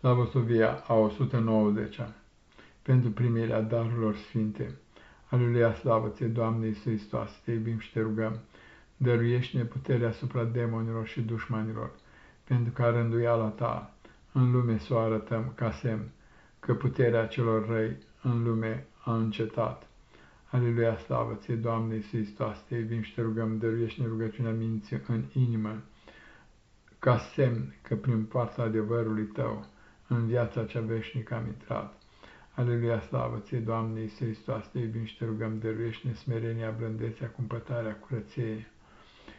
Slavosovia a 190-a Pentru primirea darurilor sfinte. Aleluia, slavă ție, Doamne Iisus Hristos, te iubim și te rugăm, dăruiește-ne puterea asupra demonilor și dușmanilor, pentru ca rânduiala ta în lume să o arătăm ca semn, că puterea celor răi în lume a încetat. Aleluia, slavă ție, Doamne Iisus Hristos, te iubim și te rugăm, dăruiește-ne rugăciunea minții în inimă, ca semn că prin poarta adevărului tău, în viața cea veșnică am intrat. Aleluia, slavă ție, Doamne Iisus Hristos, te iubim și te rugăm, dăruiește-ne smerenia, blândețea, cumpătarea, curăției,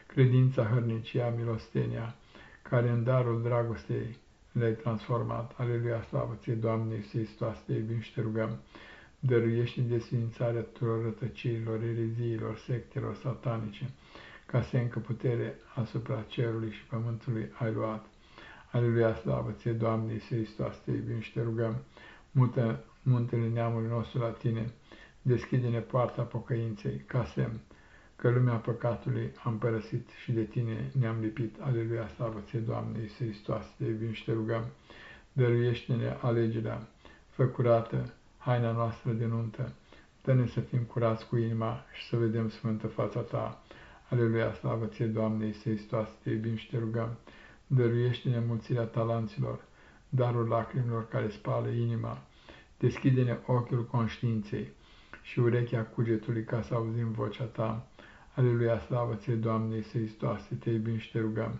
credința, hărnicia, milostenia, care în darul dragostei le-ai transformat. Aleluia, slavă ție, Doamne Iisus Hristos, te iubim și te rugăm, dăruiește-ne desfințarea tuturor rătăciilor, ereziilor, sectelor satanice, ca să încă putere asupra cerului și pământului ai luat. Aleluia, slavă ție, Doamne Iisus Hristos, te iubim și te rugăm, mută muntele neamului nostru la tine, deschide-ne poarta pocăinței, ca semn că lumea păcatului am părăsit și de tine ne-am lipit. Aleluia, slavă ție, Doamne Iisus Hristos, te iubim și te rugăm, dăruiește-ne alegerea, fă curată haina noastră de nuntă, dă-ne să fim curați cu inima și să vedem sfântă fața ta. Aleluia, slavă ție, Doamne Iisus Hristos, te iubim și te rugăm, dăruiește-ne mulțirea talanților, darul lacrimilor care spală inima, deschide-ne ochiul conștiinței și urechea cugetului ca să auzim vocea ta. Aleluia, slavă ție, Doamne Iisus Hristoase, te iubim și te rugăm,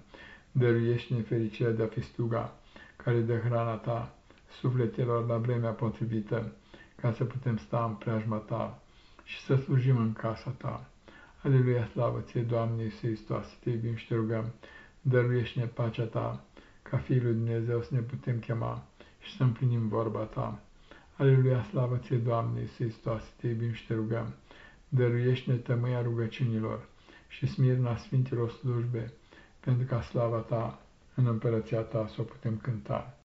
dăruiește-ne fericirea de a fi sluga, care dă hrana ta sufletelor la vremea potrivită, ca să putem sta în preajma ta și să slujim în casa ta. Aleluia, slavă ție, Doamne Iisus Hristoase, te iubim și te rugăm, dăruiește-ne pacea ta, ca Fiul lui Dumnezeu să ne putem chema și să împlinim vorba ta. Aleluia, slavă ție, Doamne, Iisus Hristos, te iubim și te rugăm, dăruiește-ne tămâia rugăciunilor și smirna Sfintilor slujbe, pentru ca slava ta în împărăția ta să o putem cânta.